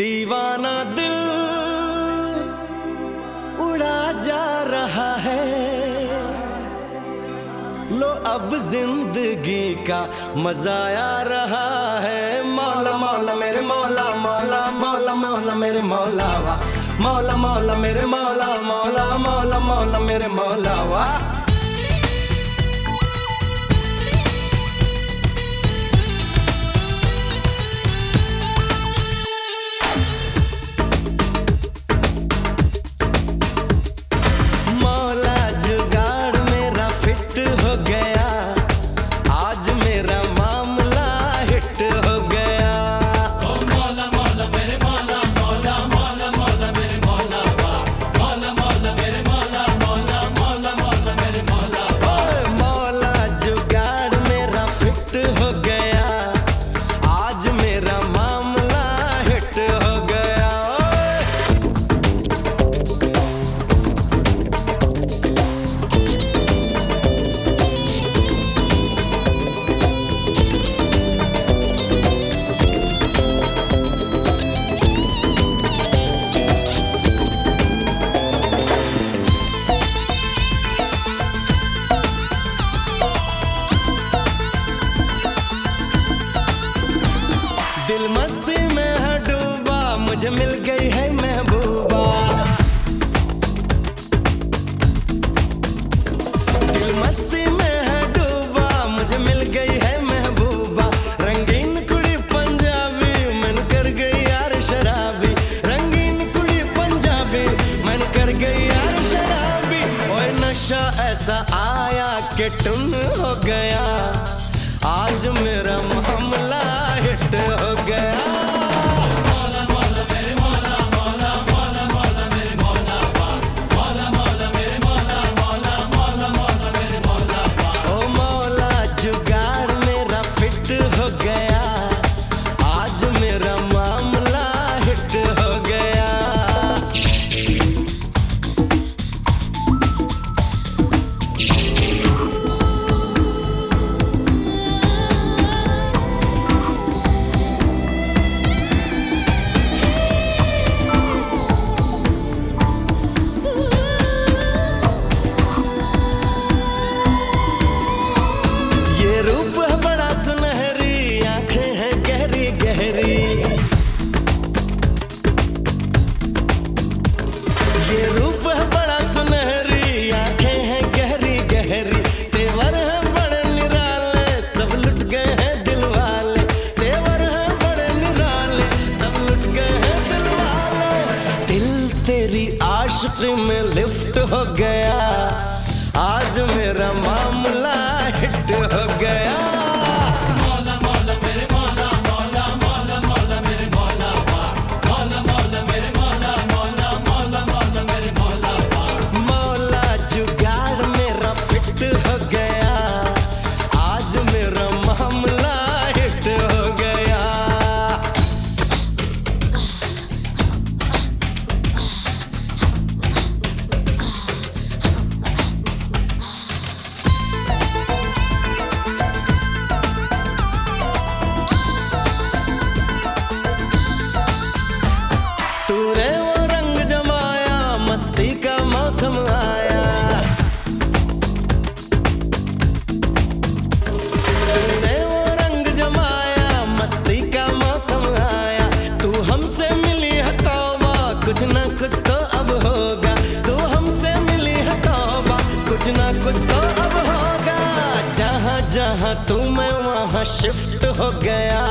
दीवाना दिल उड़ा जा रहा है। लो अब ज़िंदगी का मज़ा आ रहा है। मौला मौला मेरे मौला मौला मौला मौला मेरे मौला वाह मौला मौला मेरे मौला मौला मौला मौला मेरे मौला वाह मुझे मिल गई है महबूबा। दिल मस्ती में है डूबा, मुझे मिल गई है महबूबा। रंगीन कुड़ी पंजाबी, मन कर गई यार शराबी। रंगीन कुड़ी पंजाबी, मन कर गई यार शराबी। ओए नशा ऐसा आया कि टुन हो गया। आज मेरा मामला आशिकी में लिफ्ट हो गया। आज मेरा मामला हिट हो गया। मौसम आया। तूने वो रंग जमाया, मस्ती का मौसम आया। तू हमसे मिली है कुछ ना कुछ तो अब होगा। तू हमसे मिली है कुछ ना कुछ तो अब होगा। जहाँ जहाँ तू, मैं वहाँ शिफ्ट हो गया।